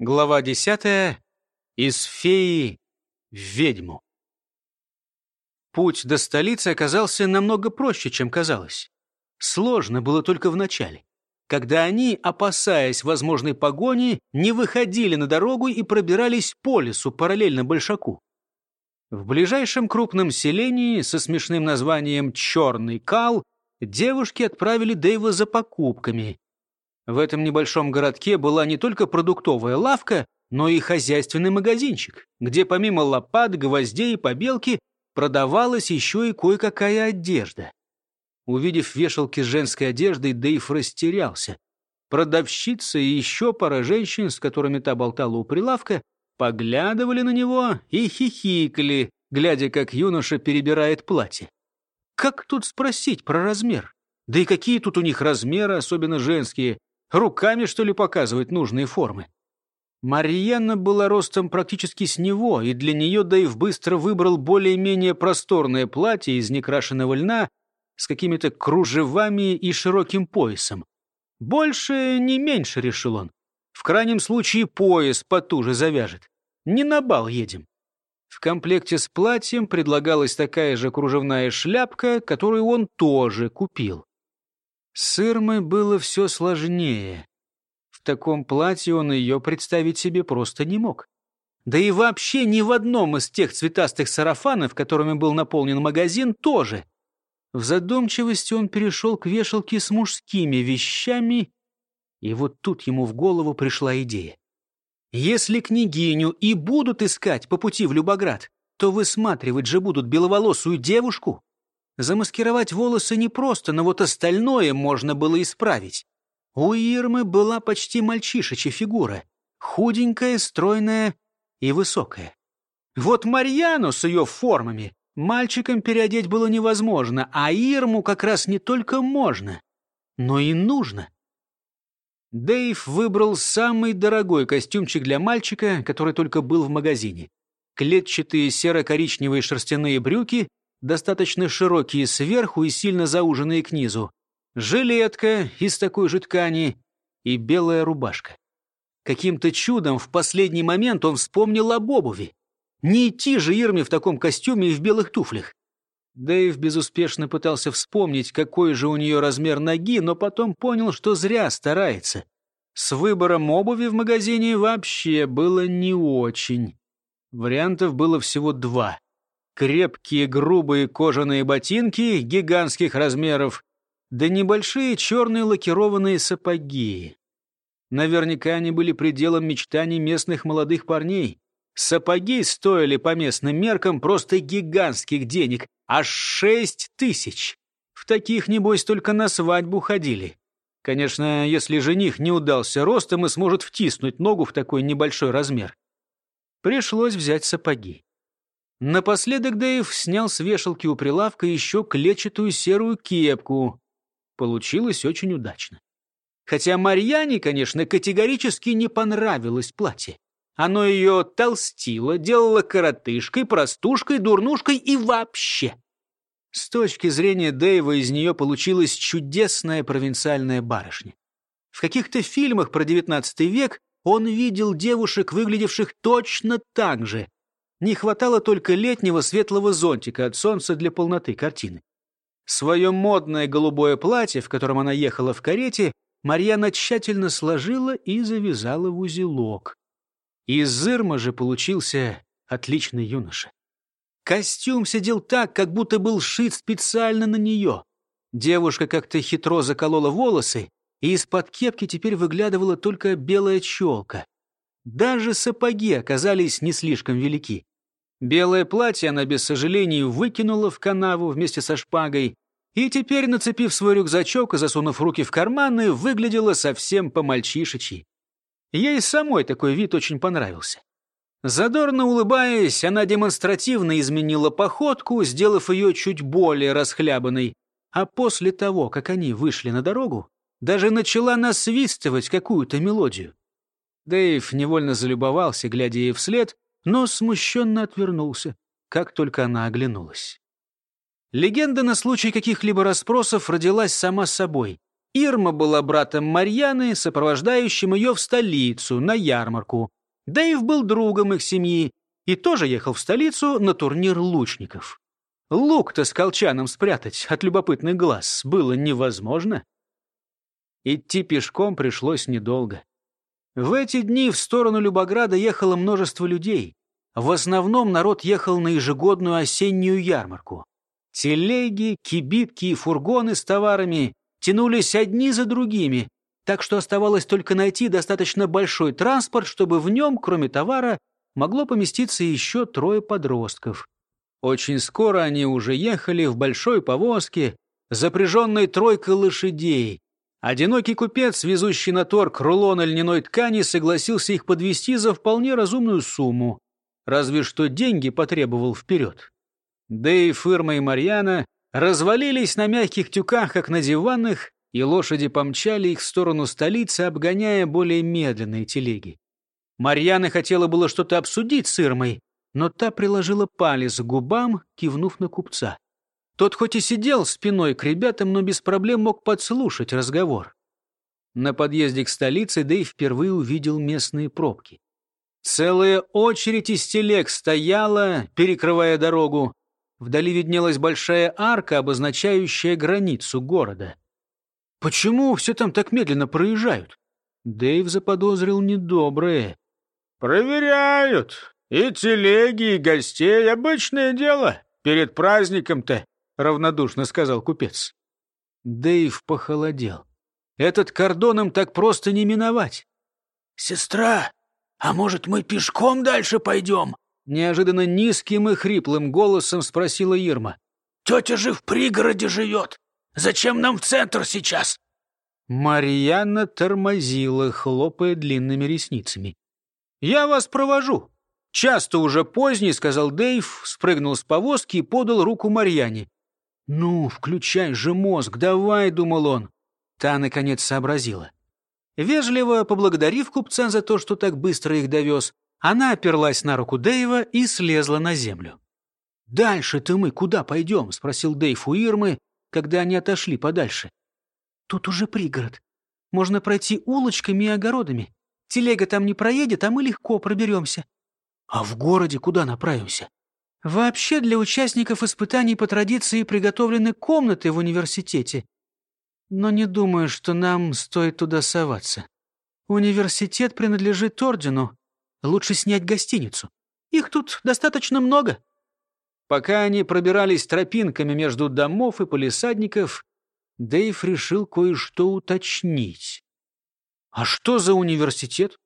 Глава десятая. Из феи в ведьму. Путь до столицы оказался намного проще, чем казалось. Сложно было только в начале, когда они, опасаясь возможной погони, не выходили на дорогу и пробирались по лесу параллельно Большаку. В ближайшем крупном селении со смешным названием «Черный кал» девушки отправили Дэйва за покупками. В этом небольшом городке была не только продуктовая лавка, но и хозяйственный магазинчик, где помимо лопат, гвоздей и побелки продавалась еще и кое-какая одежда. Увидев вешалки с женской одеждой, Дэйв растерялся. Продавщица и еще пара женщин, с которыми та болтала у прилавка, поглядывали на него и хихикали, глядя, как юноша перебирает платье. Как тут спросить про размер? Да и какие тут у них размеры, особенно женские? Руками, что ли, показывать нужные формы? Марьяна была ростом практически с него, и для нее Дэйв быстро выбрал более-менее просторное платье из некрашенного льна с какими-то кружевами и широким поясом. Больше, не меньше, решил он. В крайнем случае пояс потуже завяжет. Не на бал едем. В комплекте с платьем предлагалась такая же кружевная шляпка, которую он тоже купил. С Ирмой было все сложнее. В таком платье он ее представить себе просто не мог. Да и вообще ни в одном из тех цветастых сарафанов, которыми был наполнен магазин, тоже. В задумчивости он перешел к вешалке с мужскими вещами, и вот тут ему в голову пришла идея. Если княгиню и будут искать по пути в Любоград, то высматривать же будут беловолосую девушку, Замаскировать волосы непросто, но вот остальное можно было исправить. У Ирмы была почти мальчишечья фигура. Худенькая, стройная и высокая. Вот Марьяну с ее формами мальчикам переодеть было невозможно, а Ирму как раз не только можно, но и нужно. Дэйв выбрал самый дорогой костюмчик для мальчика, который только был в магазине. Клетчатые серо-коричневые шерстяные брюки — достаточно широкие сверху и сильно зауженные к низу, жилетка из такой же ткани и белая рубашка. Каким-то чудом в последний момент он вспомнил об обуви. Не идти же Ирме в таком костюме и в белых туфлях. Дэйв безуспешно пытался вспомнить, какой же у нее размер ноги, но потом понял, что зря старается. С выбором обуви в магазине вообще было не очень. Вариантов было всего два крепкие грубые кожаные ботинки гигантских размеров, да небольшие черные лакированные сапоги. Наверняка они были пределом мечтаний местных молодых парней. Сапоги стоили по местным меркам просто гигантских денег, аж шесть тысяч. В таких, небось, только на свадьбу ходили. Конечно, если жених не удался ростом и сможет втиснуть ногу в такой небольшой размер. Пришлось взять сапоги. Напоследок Дэйв снял с вешалки у прилавка еще клетчатую серую кепку. Получилось очень удачно. Хотя Марьяне, конечно, категорически не понравилось платье. Оно ее толстило, делало коротышкой, простушкой, дурнушкой и вообще. С точки зрения Дэйва из нее получилась чудесная провинциальная барышня. В каких-то фильмах про XIX век он видел девушек, выглядевших точно так же, не хватало только летнего светлого зонтика от солнца для полноты картины. Свое модное голубое платье, в котором она ехала в карете, Марьяна тщательно сложила и завязала в узелок. Из Ирма же получился отличный юноша. Костюм сидел так, как будто был шит специально на нее. Девушка как-то хитро заколола волосы, и из-под кепки теперь выглядывала только белая челка. Даже сапоги оказались не слишком велики. Белое платье она без сожалений выкинула в канаву вместе со шпагой и теперь, нацепив свой рюкзачок и засунув руки в карманы, выглядела совсем по-мальчишечи. Ей самой такой вид очень понравился. Задорно улыбаясь, она демонстративно изменила походку, сделав ее чуть более расхлябанной, а после того, как они вышли на дорогу, даже начала насвистывать какую-то мелодию. Дэйв невольно залюбовался, глядя ей вслед, но смущенно отвернулся, как только она оглянулась. Легенда на случай каких-либо расспросов родилась сама собой. Ирма была братом Марьяны, сопровождающим ее в столицу, на ярмарку. Дэйв был другом их семьи и тоже ехал в столицу на турнир лучников. Лук-то с колчаном спрятать от любопытных глаз было невозможно. Идти пешком пришлось недолго. В эти дни в сторону Любограда ехало множество людей. В основном народ ехал на ежегодную осеннюю ярмарку. Телеги, кибитки и фургоны с товарами тянулись одни за другими, так что оставалось только найти достаточно большой транспорт, чтобы в нем, кроме товара, могло поместиться еще трое подростков. Очень скоро они уже ехали в большой повозке, запряженной тройкой лошадей. Одинокий купец, везущий на торг рулон льняной ткани, согласился их подвести за вполне разумную сумму. Разве что деньги потребовал вперед. Дэйв, Ирма и Марьяна развалились на мягких тюках, как на диванах, и лошади помчали их в сторону столицы, обгоняя более медленные телеги. Марьяна хотела было что-то обсудить с Ирмой, но та приложила палец к губам, кивнув на купца. Тот хоть и сидел спиной к ребятам, но без проблем мог подслушать разговор. На подъезде к столице Дэйв впервые увидел местные пробки. Целая очередь из телег стояла, перекрывая дорогу. Вдали виднелась большая арка, обозначающая границу города. Почему все там так медленно проезжают? Дэйв заподозрил недоброе. «Проверяют. И телеги, и гостей. Обычное дело. Перед праздником-то», — равнодушно сказал купец. Дэйв похолодел. Этот кордоном так просто не миновать. «Сестра, а может, мы пешком дальше пойдем?» Неожиданно низким и хриплым голосом спросила Ирма. «Тетя же в пригороде живет. Зачем нам в центр сейчас?» Марьяна тормозила, хлопая длинными ресницами. «Я вас провожу. Часто уже поздний», — сказал Дэйв, спрыгнул с повозки и подал руку Марьяне. «Ну, включай же мозг, давай», — думал он. Та, наконец, сообразила. Вежливо поблагодарив купца за то, что так быстро их довез, она оперлась на руку Дэйва и слезла на землю. «Дальше-то мы куда пойдем?» — спросил Дэйв у Ирмы, когда они отошли подальше. «Тут уже пригород. Можно пройти улочками и огородами. Телега там не проедет, а мы легко проберемся». «А в городе куда направимся?» «Вообще для участников испытаний по традиции приготовлены комнаты в университете. Но не думаю, что нам стоит туда соваться. Университет принадлежит ордену. Лучше снять гостиницу. Их тут достаточно много». Пока они пробирались тропинками между домов и полисадников, Дэйв решил кое-что уточнить. «А что за университет?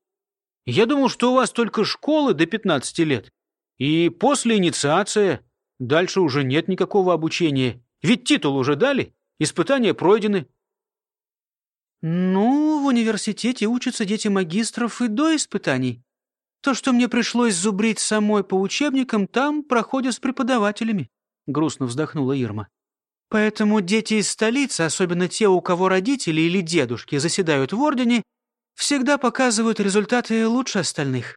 Я думал, что у вас только школы до 15 лет. И после инициация дальше уже нет никакого обучения. Ведь титул уже дали, испытания пройдены». «Ну, в университете учатся дети магистров и до испытаний. То, что мне пришлось зубрить самой по учебникам, там проходят с преподавателями», — грустно вздохнула Ирма. «Поэтому дети из столицы, особенно те, у кого родители или дедушки заседают в ордене, всегда показывают результаты лучше остальных.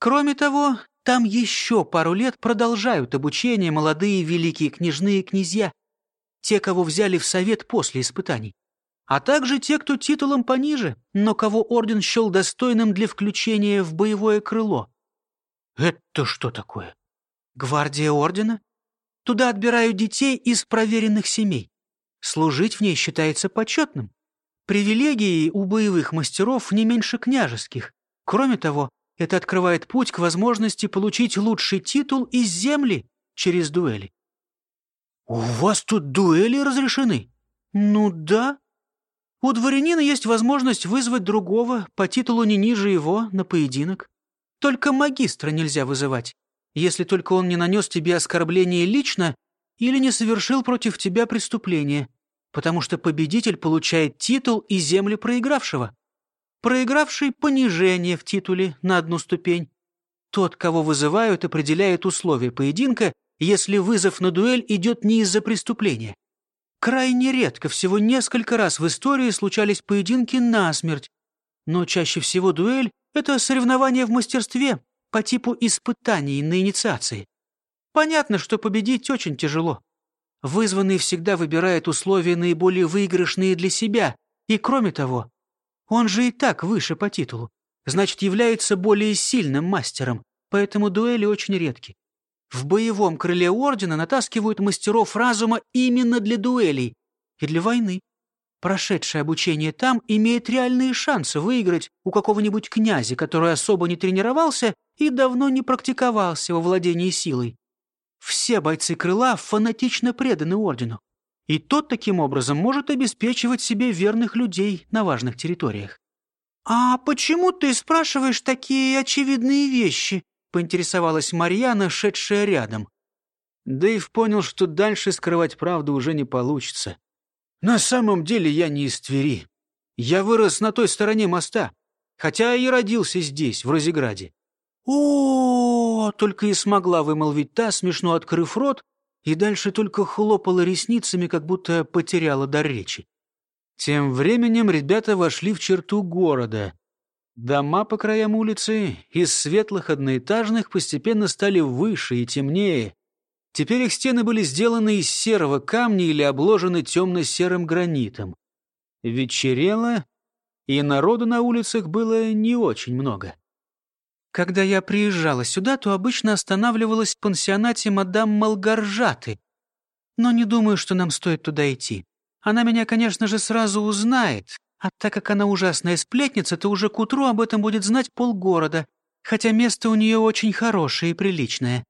Кроме того, там еще пару лет продолжают обучение молодые великие княжны и князья, те, кого взяли в совет после испытаний а также те, кто титулом пониже, но кого орден счел достойным для включения в боевое крыло. Это что такое? Гвардия ордена? Туда отбирают детей из проверенных семей. Служить в ней считается почетным. Привилегии у боевых мастеров не меньше княжеских. Кроме того, это открывает путь к возможности получить лучший титул из земли через дуэли. «У вас тут дуэли разрешены?» «Ну да», у дворянина есть возможность вызвать другого по титулу не ниже его на поединок. Только магистра нельзя вызывать, если только он не нанес тебе оскорбление лично или не совершил против тебя преступление, потому что победитель получает титул и земли проигравшего. Проигравший — понижение в титуле на одну ступень. Тот, кого вызывают, определяет условия поединка, если вызов на дуэль идет не из-за преступления. Крайне редко, всего несколько раз в истории случались поединки насмерть. Но чаще всего дуэль — это соревнование в мастерстве по типу испытаний на инициации. Понятно, что победить очень тяжело. Вызванный всегда выбирает условия наиболее выигрышные для себя, И кроме того, он же и так выше по титулу. Значит, является более сильным мастером, поэтому дуэли очень редки. В боевом крыле ордена натаскивают мастеров разума именно для дуэлей и для войны. Прошедший обучение там имеет реальные шансы выиграть у какого-нибудь князя, который особо не тренировался и давно не практиковался во владении силой. Все бойцы крыла фанатично преданы ордену. И тот таким образом может обеспечивать себе верных людей на важных территориях. «А почему ты спрашиваешь такие очевидные вещи?» — поинтересовалась Марьяна, шедшая рядом. Дэйв понял, что дальше скрывать правду уже не получится. «На самом деле я не из Твери. Я вырос на той стороне моста, хотя и родился здесь, в Розеграде». «О, -о, -о, только и смогла вымолвить та, смешно открыв рот, и дальше только хлопала ресницами, как будто потеряла дар речи. Тем временем ребята вошли в черту города. Дома по краям улицы из светлых одноэтажных постепенно стали выше и темнее. Теперь их стены были сделаны из серого камня или обложены темно-серым гранитом. Вечерело, и народу на улицах было не очень много. Когда я приезжала сюда, то обычно останавливалась в пансионате мадам Малгаржаты. Но не думаю, что нам стоит туда идти. Она меня, конечно же, сразу узнает, а так как она ужасная сплетница, то уже к утру об этом будет знать полгорода, хотя место у нее очень хорошее и приличное.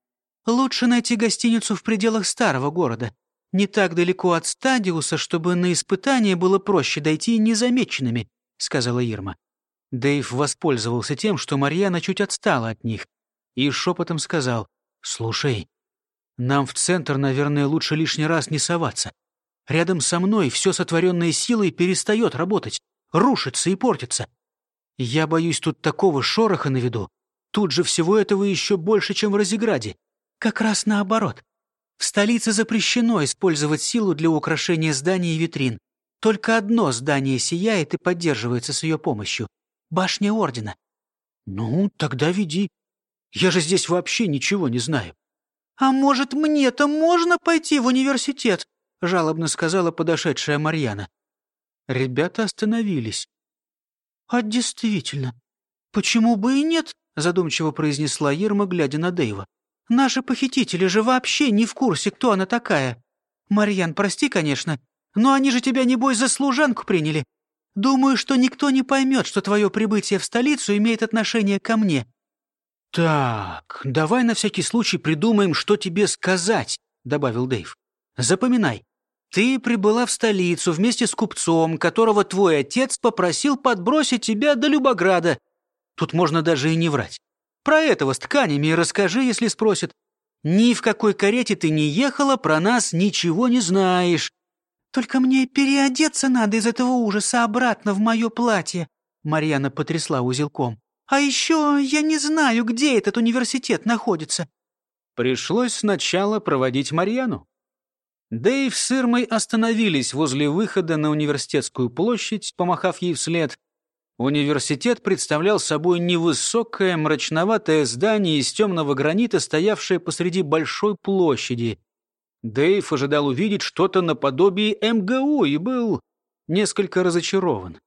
Лучше найти гостиницу в пределах старого города, не так далеко от Стадиуса, чтобы на испытание было проще дойти незамеченными», — сказала Ирма. Дэйв воспользовался тем, что Марьяна чуть отстала от них, и шепотом сказал, «Слушай, нам в центр, наверное, лучше лишний раз не соваться. Рядом со мной все сотворенное силой перестает работать, рушится и портится. Я боюсь тут такого шороха на виду. Тут же всего этого еще больше, чем в Розеграде. Как раз наоборот. В столице запрещено использовать силу для украшения зданий и витрин. Только одно здание сияет и поддерживается с ее помощью — башня Ордена. Ну, тогда веди. Я же здесь вообще ничего не знаю. А может, мне-то можно пойти в университет? — жалобно сказала подошедшая Марьяна. Ребята остановились. «А действительно, почему бы и нет?» — задумчиво произнесла Ерма, глядя на Дэйва. «Наши похитители же вообще не в курсе, кто она такая. Марьян, прости, конечно, но они же тебя, небось, за служанку приняли. Думаю, что никто не поймет, что твое прибытие в столицу имеет отношение ко мне». «Так, давай на всякий случай придумаем, что тебе сказать», — добавил Дэйв. Запоминай, ты прибыла в столицу вместе с купцом, которого твой отец попросил подбросить тебя до Любограда. Тут можно даже и не врать. Про этого с тканями расскажи, если спросят. Ни в какой карете ты не ехала, про нас ничего не знаешь. Только мне переодеться надо из этого ужаса обратно в мое платье. Марьяна потрясла узелком. А еще я не знаю, где этот университет находится. Пришлось сначала проводить Марьяну. Дэйв с Ирмой остановились возле выхода на университетскую площадь, помахав ей вслед. Университет представлял собой невысокое, мрачноватое здание из темного гранита, стоявшее посреди большой площади. Дэйв ожидал увидеть что-то наподобие МГУ и был несколько разочарован.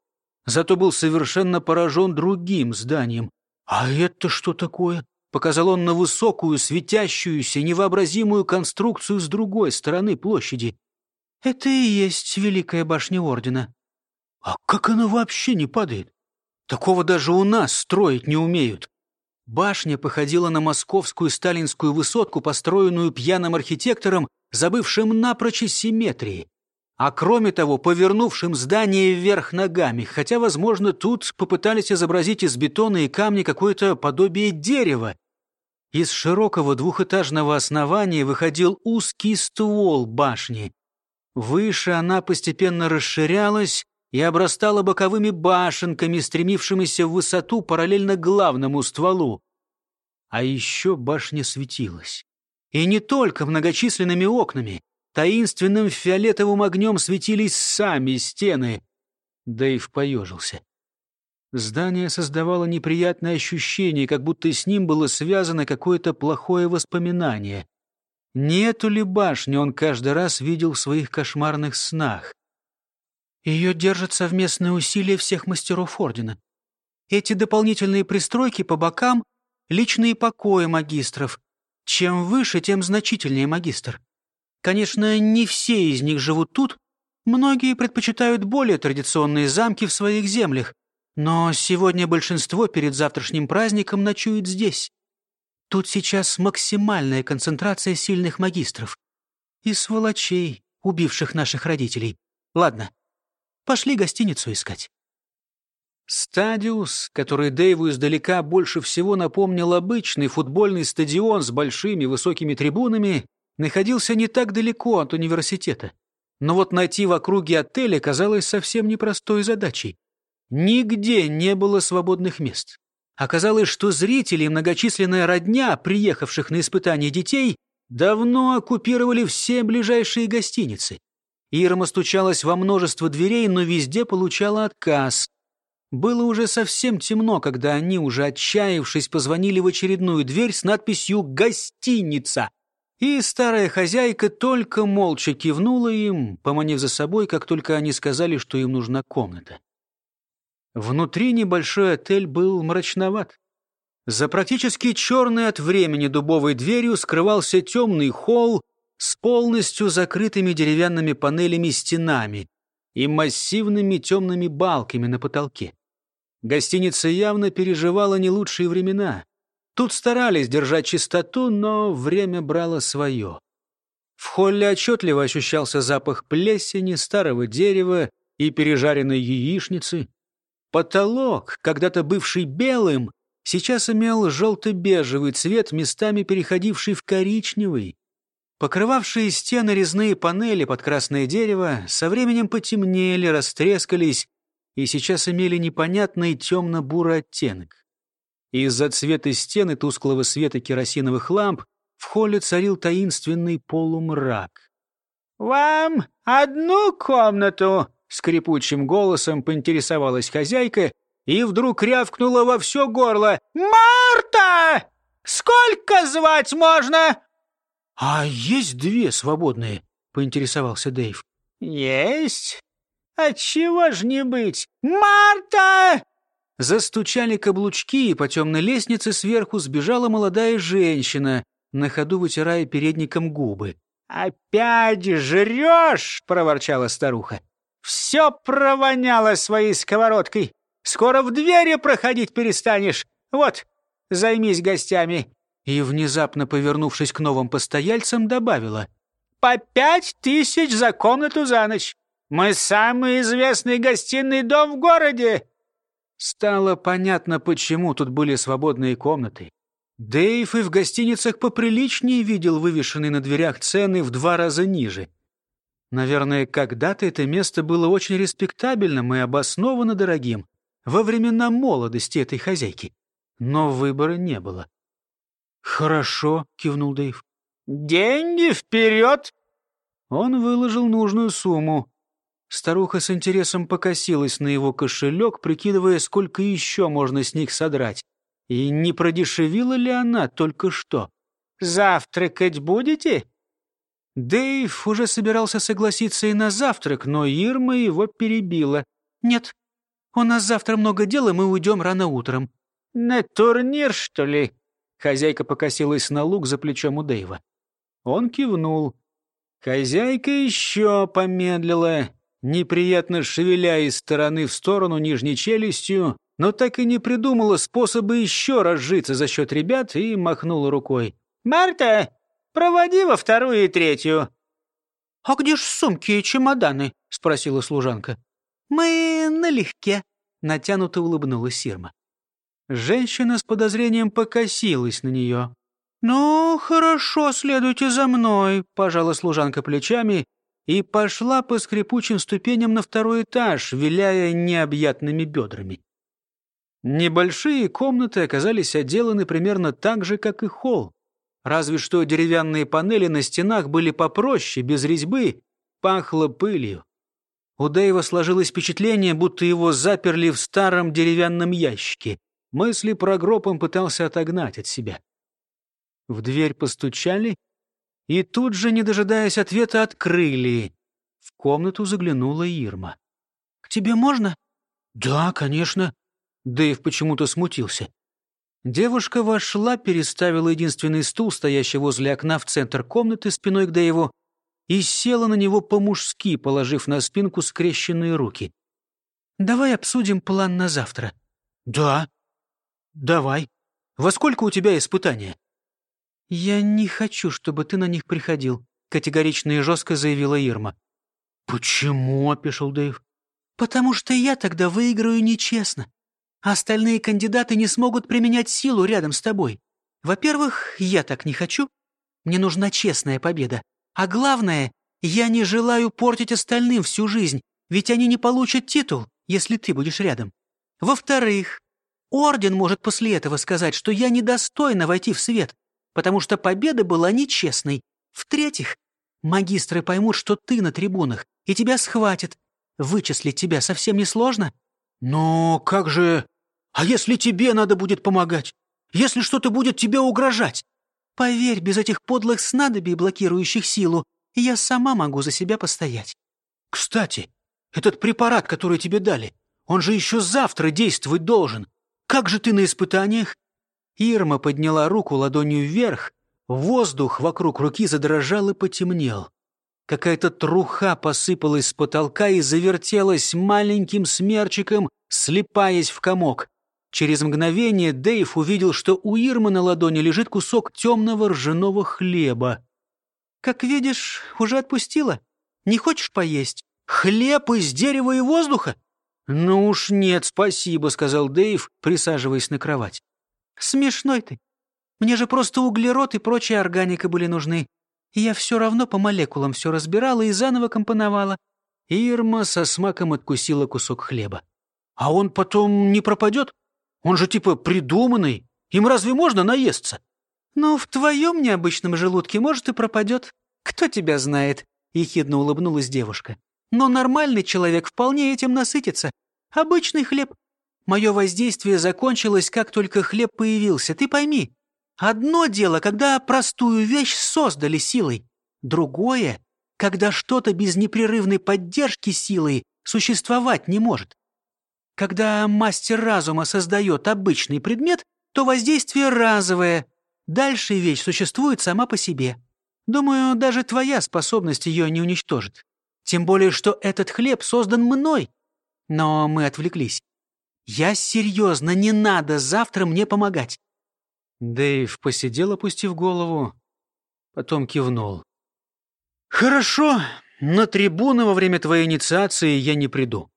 Зато был совершенно поражен другим зданием. «А это что такое?» Показал он на высокую, светящуюся, невообразимую конструкцию с другой стороны площади. Это и есть Великая башня Ордена. А как она вообще не падает? Такого даже у нас строить не умеют. Башня походила на московскую сталинскую высотку, построенную пьяным архитектором, забывшим напрочь симметрии. А кроме того, повернувшим здание вверх ногами, хотя, возможно, тут попытались изобразить из бетона и камня какое-то подобие дерева. Из широкого двухэтажного основания выходил узкий ствол башни. Выше она постепенно расширялась и обрастала боковыми башенками, стремившимися в высоту параллельно главному стволу. А еще башня светилась. И не только многочисленными окнами. Таинственным фиолетовым огнем светились сами стены. Дэйв поежился. Здание создавало неприятное ощущение, как будто с ним было связано какое-то плохое воспоминание. Не эту ли башню он каждый раз видел в своих кошмарных снах? Ее держат совместные усилия всех мастеров Ордена. Эти дополнительные пристройки по бокам — личные покои магистров. Чем выше, тем значительнее магистр. Конечно, не все из них живут тут. Многие предпочитают более традиционные замки в своих землях. Но сегодня большинство перед завтрашним праздником ночует здесь. Тут сейчас максимальная концентрация сильных магистров. И сволочей, убивших наших родителей. Ладно, пошли гостиницу искать. Стадиус, который Дэйву издалека больше всего напомнил обычный футбольный стадион с большими высокими трибунами, находился не так далеко от университета. Но вот найти в округе отеля казалось совсем непростой задачей. Нигде не было свободных мест. Оказалось, что зрители и многочисленная родня, приехавших на испытание детей, давно оккупировали все ближайшие гостиницы. Ирма стучалась во множество дверей, но везде получала отказ. Было уже совсем темно, когда они, уже отчаявшись, позвонили в очередную дверь с надписью «Гостиница». И старая хозяйка только молча кивнула им, поманив за собой, как только они сказали, что им нужна комната. Внутри небольшой отель был мрачноват. За практически черной от времени дубовой дверью скрывался темный холл с полностью закрытыми деревянными панелями стенами и массивными темными балками на потолке. Гостиница явно переживала не лучшие времена. Тут старались держать чистоту, но время брало свое. В холле отчетливо ощущался запах плесени, старого дерева и пережаренной яичницы. Потолок, когда-то бывший белым, сейчас имел желто-бежевый цвет, местами переходивший в коричневый. Покрывавшие стены резные панели под красное дерево со временем потемнели, растрескались и сейчас имели непонятный темно-бурый оттенок. Из-за цвета стены тусклого света керосиновых ламп в холле царил таинственный полумрак. «Вам одну комнату?» — скрипучим голосом поинтересовалась хозяйка и вдруг рявкнула во все горло. «Марта! Сколько звать можно?» «А есть две свободные?» — поинтересовался Дэйв. «Есть. Отчего ж не быть? Марта!» Застучали каблучки, и по темной лестнице сверху сбежала молодая женщина, на ходу вытирая передником губы. «Опять жрешь!» — проворчала старуха. «Все провоняло своей сковородкой. Скоро в двери проходить перестанешь. Вот, займись гостями». И, внезапно повернувшись к новым постояльцам, добавила. «По пять тысяч за комнату за ночь. Мы самый известный гостиный дом в городе!» Стало понятно, почему тут были свободные комнаты. Дэйв и в гостиницах поприличнее видел вывешенные на дверях цены в два раза ниже. Наверное, когда-то это место было очень респектабельным и обоснованно дорогим во времена молодости этой хозяйки. Но выбора не было. «Хорошо», — кивнул Дэйв. «Деньги вперед!» Он выложил нужную сумму. Старуха с интересом покосилась на его кошелек, прикидывая, сколько еще можно с них содрать. И не продешевила ли она только что? «Завтракать будете?» Дэйв уже собирался согласиться и на завтрак, но Ирма его перебила. «Нет, у нас завтра много дел, и мы уйдем рано утром». «На турнир, что ли?» Хозяйка покосилась на лук за плечом у Дэйва. Он кивнул. Хозяйка еще помедлила неприятно шевеля из стороны в сторону нижней челюстью, но так и не придумала способа еще разжиться за счет ребят и махнула рукой. «Марта, проводи во вторую и третью». «А где ж сумки и чемоданы?» — спросила служанка. «Мы налегке», — натянуто улыбнулась Сирма. Женщина с подозрением покосилась на нее. «Ну, хорошо, следуйте за мной», — пожала служанка плечами и пошла по скрипучим ступеням на второй этаж, виляя необъятными бедрами. Небольшие комнаты оказались отделаны примерно так же, как и холл. Разве что деревянные панели на стенах были попроще, без резьбы, пахло пылью. У Дэйва сложилось впечатление, будто его заперли в старом деревянном ящике. Мысли про гроб он пытался отогнать от себя. В дверь постучали, и тут же, не дожидаясь ответа, открыли. В комнату заглянула Ирма. К тебе можно?» «Да, конечно». Дэйв почему-то смутился. Девушка вошла, переставила единственный стул, стоящий возле окна в центр комнаты спиной к Дэйву, и села на него по-мужски, положив на спинку скрещенные руки. «Давай обсудим план на завтра». «Да, давай. Во сколько у тебя испытания?» «Я не хочу, чтобы ты на них приходил», — категорично и жестко заявила Ирма. «Почему?» — опешил Дэйв. «Потому что я тогда выиграю нечестно. Остальные кандидаты не смогут применять силу рядом с тобой. Во-первых, я так не хочу. Мне нужна честная победа. А главное, я не желаю портить остальным всю жизнь, ведь они не получат титул, если ты будешь рядом. Во-вторых, Орден может после этого сказать, что я недостойна войти в свет, потому что победа была нечестной. В-третьих, магистры поймут, что ты на трибунах, и тебя схватят. Вычислить тебя совсем несложно. Но как же... А если тебе надо будет помогать? Если что-то будет тебе угрожать? Поверь, без этих подлых снадобий, блокирующих силу, я сама могу за себя постоять. Кстати, этот препарат, который тебе дали, он же еще завтра действовать должен. Как же ты на испытаниях?» Ирма подняла руку ладонью вверх. Воздух вокруг руки задрожал и потемнел. Какая-то труха посыпалась с потолка и завертелась маленьким смерчиком, слепаясь в комок. Через мгновение Дэйв увидел, что у Ирмы на ладони лежит кусок темного ржаного хлеба. «Как видишь, уже отпустила. Не хочешь поесть? Хлеб из дерева и воздуха? «Ну уж нет, спасибо», — сказал Дэйв, присаживаясь на кровать. «Смешной ты. Мне же просто углерод и прочая органика были нужны. И я все равно по молекулам все разбирала и заново компоновала». Ирма со смаком откусила кусок хлеба. «А он потом не пропадет? Он же типа придуманный. Им разве можно наесться?» «Ну, в твоем необычном желудке, может, и пропадет. Кто тебя знает?» — ехидно улыбнулась девушка. Но нормальный человек вполне этим насытится. Обычный хлеб. Мое воздействие закончилось, как только хлеб появился. Ты пойми, одно дело, когда простую вещь создали силой. Другое, когда что-то без непрерывной поддержки силой существовать не может. Когда мастер разума создает обычный предмет, то воздействие разовое. Дальше вещь существует сама по себе. Думаю, даже твоя способность ее не уничтожит. Тем более, что этот хлеб создан мной. Но мы отвлеклись. Я серьезно, не надо завтра мне помогать. Дэйв посидел, опустив голову, потом кивнул. «Хорошо, на трибуны во время твоей инициации я не приду.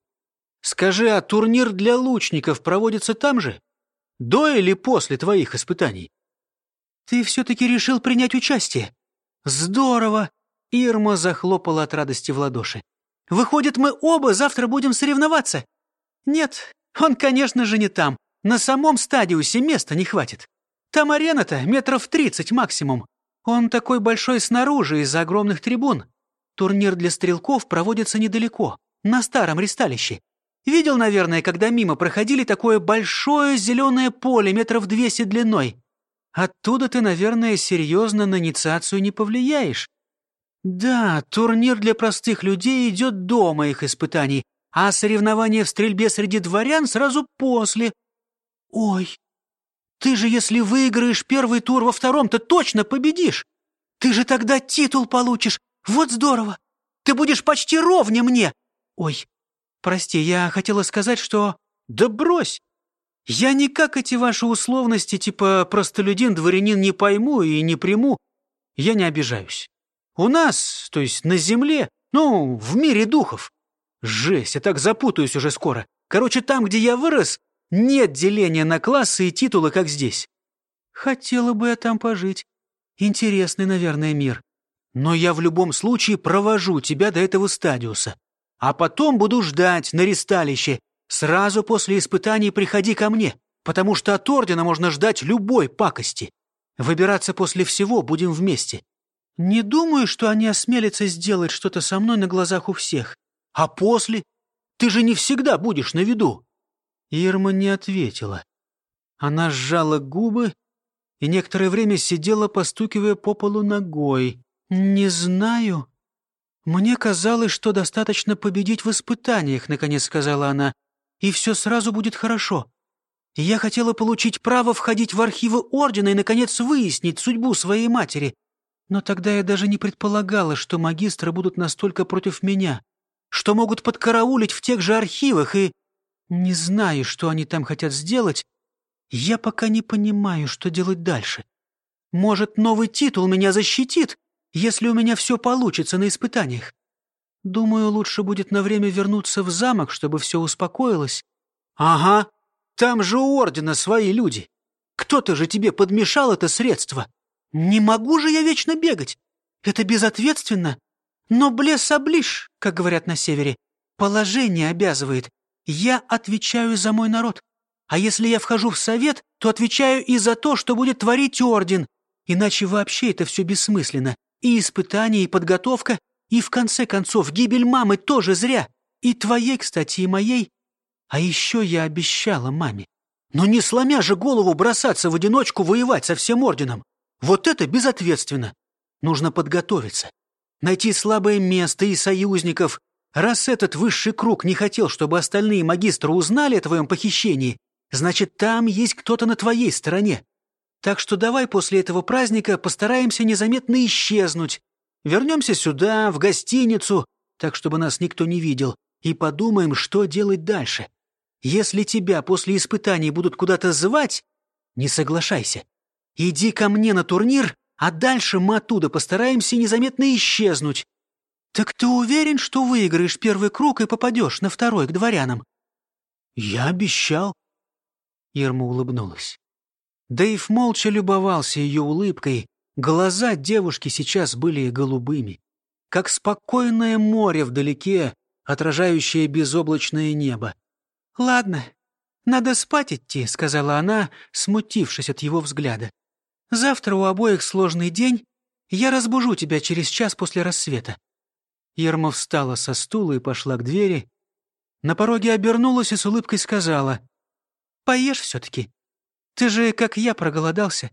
Скажи, а турнир для лучников проводится там же? До или после твоих испытаний?» «Ты все-таки решил принять участие? Здорово! Ирма захлопала от радости в ладоши. «Выходит, мы оба завтра будем соревноваться?» «Нет, он, конечно же, не там. На самом стадиусе места не хватит. Там арена-то метров тридцать максимум. Он такой большой снаружи из-за огромных трибун. Турнир для стрелков проводится недалеко, на старом ристалище. Видел, наверное, когда мимо проходили такое большое зеленое поле метров двести длиной. Оттуда ты, наверное, серьезно на инициацию не повлияешь. Да, турнир для простых людей идет до моих испытаний, а соревнования в стрельбе среди дворян сразу после. Ой, ты же, если выиграешь первый тур во втором, то точно победишь. Ты же тогда титул получишь. Вот здорово. Ты будешь почти ровня мне. Ой, прости, я хотела сказать, что... Да брось. Я никак эти ваши условности, типа простолюдин-дворянин, не пойму и не приму. Я не обижаюсь. У нас, то есть на Земле, ну, в мире духов. Жесть, я так запутаюсь уже скоро. Короче, там, где я вырос, нет деления на классы и титулы, как здесь. Хотела бы я там пожить. Интересный, наверное, мир. Но я в любом случае провожу тебя до этого стадиуса. А потом буду ждать на ристалище. Сразу после испытаний приходи ко мне, потому что от Ордена можно ждать любой пакости. Выбираться после всего будем вместе. Не думаю, что они осмелятся сделать что-то со мной на глазах у всех. А после? Ты же не всегда будешь на виду. Ирма не ответила. Она сжала губы и некоторое время сидела, постукивая по полу ногой. «Не знаю. «Мне казалось, что достаточно победить в испытаниях», — наконец сказала она, «и все сразу будет хорошо. Я хотела получить право входить в архивы Ордена и, наконец, выяснить судьбу своей матери. Но тогда я даже не предполагала, что магистры будут настолько против меня, что могут подкараулить в тех же архивах, и, не знаю, что они там хотят сделать, я пока не понимаю, что делать дальше. Может, новый титул меня защитит, если у меня все получится на испытаниях? Думаю, лучше будет на время вернуться в замок, чтобы все успокоилось. Ага, там же у Ордена свои люди. Кто-то же тебе подмешал это средство. Не могу же я вечно бегать. Это безответственно. Но блес облишь, как говорят на севере. Положение обязывает. Я отвечаю за мой народ. А если я вхожу в совет, то отвечаю и за то, что будет творить орден. Иначе вообще это все бессмысленно. И испытания, и подготовка, и в конце концов гибель мамы тоже зря. И твоей, кстати, и моей. А еще я обещала маме. Но не сломя же голову бросаться в одиночку воевать со всем орденом. Вот это безответственно. Нужно подготовиться. Найти слабое место и союзников. Раз этот высший круг не хотел, чтобы остальные магистры узнали о твоем похищении, значит, там есть кто-то на твоей стороне. Так что давай после этого праздника постараемся незаметно исчезнуть. Вернемся сюда, в гостиницу, так, чтобы нас никто не видел, и подумаем, что делать дальше. Если тебя после испытаний будут куда-то звать, не соглашайся. Иди ко мне на турнир, а дальше мы оттуда постараемся незаметно исчезнуть. Так ты уверен, что выиграешь первый круг и попадешь на второй к дворянам? Я обещал. Ирма улыбнулась. Дэйв молча любовался ее улыбкой. Глаза девушки сейчас были голубыми, как спокойное море вдалеке, отражающее безоблачное небо. «Ладно, надо спать идти», — сказала она, смутившись от его взгляда. «Завтра у обоих сложный день. Я разбужу тебя через час после рассвета». Ерма встала со стула и пошла к двери. На пороге обернулась и с улыбкой сказала. «Поешь все-таки. Ты же, как я, проголодался.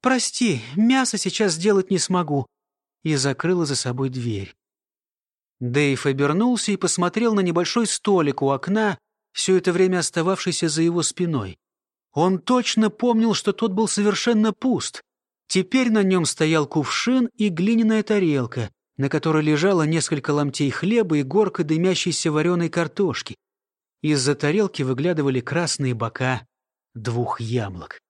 Прости, мясо сейчас сделать не смогу». И закрыла за собой дверь. Дэйв обернулся и посмотрел на небольшой столик у окна, все это время остававшийся за его спиной. Он точно помнил, что тот был совершенно пуст. Теперь на нем стоял кувшин и глиняная тарелка, на которой лежало несколько ломтей хлеба и горка дымящейся вареной картошки. Из-за тарелки выглядывали красные бока двух яблок.